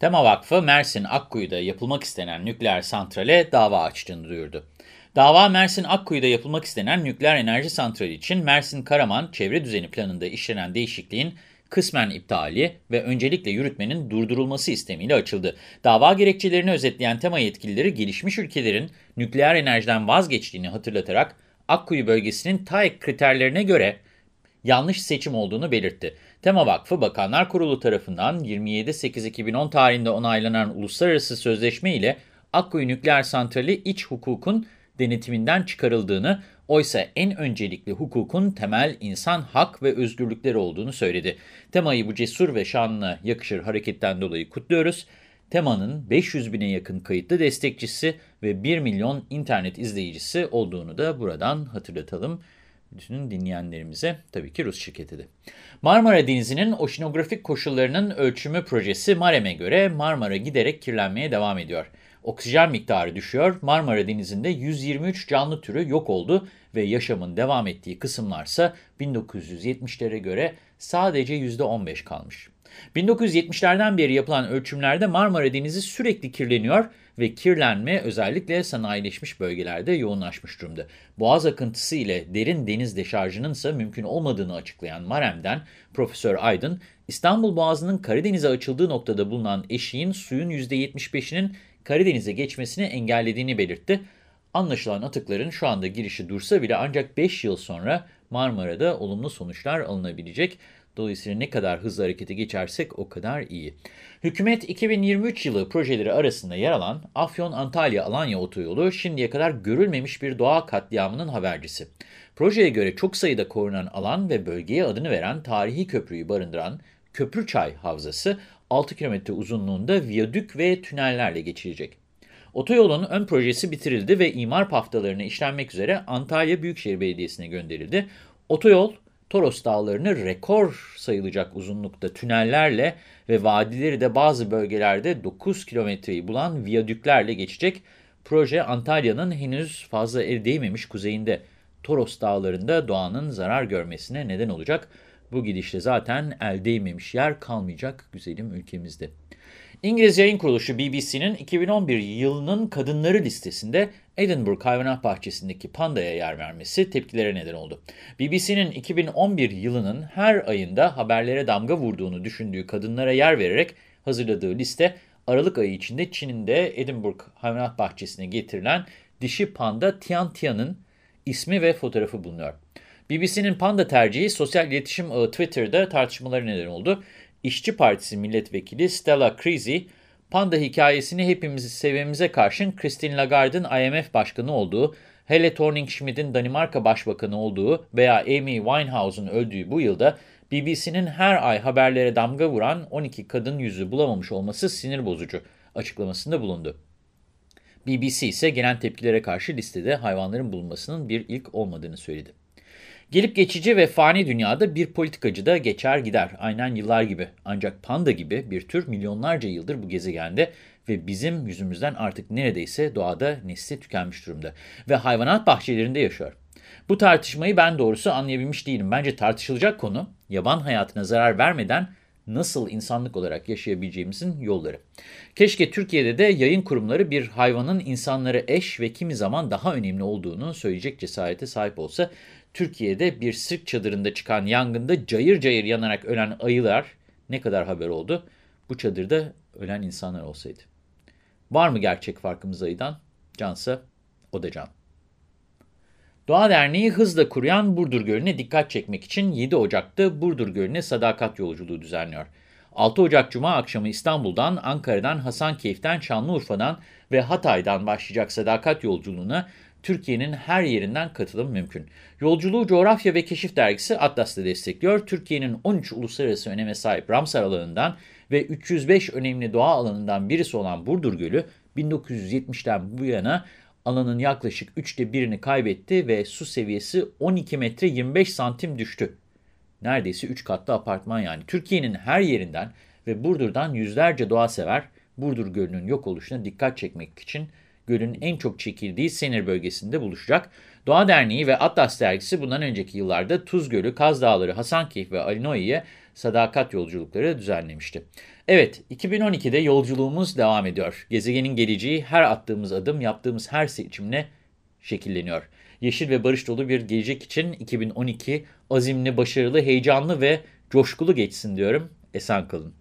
Tema Vakfı, Mersin Akkuyu'da yapılmak istenen nükleer santrale dava açtığını duyurdu. Dava, Mersin Akkuyu'da yapılmak istenen nükleer enerji santrali için Mersin Karaman Çevre Düzeni Planı'nda işlenen değişikliğin kısmen iptali ve öncelikle yürütmenin durdurulması istemiyle açıldı. Dava gerekçelerini özetleyen tema yetkilileri gelişmiş ülkelerin nükleer enerjiden vazgeçtiğini hatırlatarak Akkuyu bölgesinin TAEK kriterlerine göre yanlış seçim olduğunu belirtti. Tema Vakfı Bakanlar Kurulu tarafından 27.8.2010 tarihinde onaylanan uluslararası sözleşme ile Akkuyu Nükleer Santrali iç hukukun denetiminden çıkarıldığını, oysa en öncelikli hukukun temel insan hak ve özgürlükleri olduğunu söyledi. Tema'yı bu cesur ve şanlı yakışır hareketten dolayı kutluyoruz. Tema'nın 500 bine yakın kayıtlı destekçisi ve 1 milyon internet izleyicisi olduğunu da buradan hatırlatalım. Bütün dinleyenlerimize tabii ki Rus şirketi de. Marmara Denizi'nin oşinografik koşullarının ölçümü projesi MAREM'e göre Marmara giderek kirlenmeye devam ediyor. Oksijen miktarı düşüyor, Marmara Denizi'nde 123 canlı türü yok oldu ve yaşamın devam ettiği kısımlarsa 1970'lere göre sadece %15 kalmış. 1970'lerden beri yapılan ölçümlerde Marmara Denizi sürekli kirleniyor ve kirlenme özellikle sanayileşmiş bölgelerde yoğunlaşmış durumda. Boğaz akıntısı ile derin deniz deşarjının ise mümkün olmadığını açıklayan Marem'den Profesör Aydın, İstanbul Boğazı'nın Karadeniz'e açıldığı noktada bulunan eşiğin suyun %75'inin Karadeniz'e geçmesini engellediğini belirtti. Anlaşılan atıkların şu anda girişi dursa bile ancak 5 yıl sonra Marmara'da olumlu sonuçlar alınabilecek. Dolayısıyla ne kadar hızlı harekete geçersek o kadar iyi. Hükümet 2023 yılı projeleri arasında yer alan Afyon-Antalya-Alanya otoyolu şimdiye kadar görülmemiş bir doğa katliamının habercisi. Projeye göre çok sayıda korunan alan ve bölgeye adını veren tarihi köprüyü barındıran Köprüçay Havzası 6 kilometre uzunluğunda viyadük ve tünellerle geçilecek. Otoyolun ön projesi bitirildi ve imar paftalarına işlenmek üzere Antalya Büyükşehir Belediyesi'ne gönderildi. Otoyol, Toros Dağları'nı rekor sayılacak uzunlukta tünellerle ve vadileri de bazı bölgelerde 9 kilometreyi bulan viyadüklerle geçecek. Proje Antalya'nın henüz fazla el değmemiş kuzeyinde Toros Dağları'nda doğanın zarar görmesine neden olacak. Bu gidişle zaten el değmemiş yer kalmayacak güzelim ülkemizde. İngiliz yayın kuruluşu BBC'nin 2011 yılının kadınları listesinde Edinburgh Hayvanat Bahçesi'ndeki pandaya yer vermesi tepkilere neden oldu. BBC'nin 2011 yılının her ayında haberlere damga vurduğunu düşündüğü kadınlara yer vererek hazırladığı liste Aralık ayı içinde Çin'in de Edinburgh Hayvanat Bahçesi'ne getirilen dişi panda Tian Tian'ın ismi ve fotoğrafı bulunuyor. BBC'nin panda tercihi sosyal iletişim ağı Twitter'da tartışmalara neden oldu. İşçi Partisi milletvekili Stella Creasy, panda hikayesini hepimizi sevmemize karşın Christine Lagarde'ın IMF başkanı olduğu, Hele Thorning-Schmidt'in Danimarka başbakanı olduğu veya Amy Winehouse'un öldüğü bu yılda BBC'nin her ay haberlere damga vuran 12 kadın yüzü bulamamış olması sinir bozucu açıklamasında bulundu. BBC ise gelen tepkilere karşı listede hayvanların bulunmasının bir ilk olmadığını söyledi. Gelip geçici ve fani dünyada bir politikacı da geçer gider. Aynen yıllar gibi. Ancak panda gibi bir tür milyonlarca yıldır bu gezegende ve bizim yüzümüzden artık neredeyse doğada nesli tükenmiş durumda. Ve hayvanat bahçelerinde yaşıyor. Bu tartışmayı ben doğrusu anlayabilmiş değilim. Bence tartışılacak konu yaban hayatına zarar vermeden nasıl insanlık olarak yaşayabileceğimizin yolları. Keşke Türkiye'de de yayın kurumları bir hayvanın insanları eş ve kimi zaman daha önemli olduğunu söyleyecek cesarete sahip olsa Türkiye'de bir sirk çadırında çıkan yangında cayır cayır yanarak ölen ayılar ne kadar haber oldu? Bu çadırda ölen insanlar olsaydı. Var mı gerçek farkımız ayıdan? Cansa o da can. Doğa Derneği hızla kuruyan Burdur Gölü'ne dikkat çekmek için 7 Ocak'ta Burdur Gölü'ne sadakat yolculuğu düzenliyor. 6 Ocak Cuma akşamı İstanbul'dan, Ankara'dan, Hasankeyf'ten, Şanlıurfa'dan ve Hatay'dan başlayacak sadakat yolculuğuna Türkiye'nin her yerinden katılım mümkün. Yolculuğu Coğrafya ve Keşif Dergisi Atlas'ta destekliyor. Türkiye'nin 13 uluslararası öneme sahip Ramsar alanından ve 305 önemli doğa alanından birisi olan Burdur Gölü 1970'ten bu yana alanın yaklaşık üçte birini kaybetti ve su seviyesi 12 metre 25 santim düştü. Neredeyse 3 katlı apartman yani. Türkiye'nin her yerinden ve Burdur'dan yüzlerce doğa sever Burdur Gölü'nün yok oluşuna dikkat çekmek için gölün en çok çekildiği Senir bölgesinde buluşacak. Doğa Derneği ve Atlas Dergisi bundan önceki yıllarda Tuz Gölü, Kaz Dağları, Hasankeyf ve Alinoi'ye sadakat yolculukları düzenlemişti. Evet, 2012'de yolculuğumuz devam ediyor. Gezegenin geleceği her attığımız adım, yaptığımız her seçimle şekilleniyor. Yeşil ve barış dolu bir gelecek için 2012 azimli, başarılı, heyecanlı ve coşkulu geçsin diyorum. Esen kalın.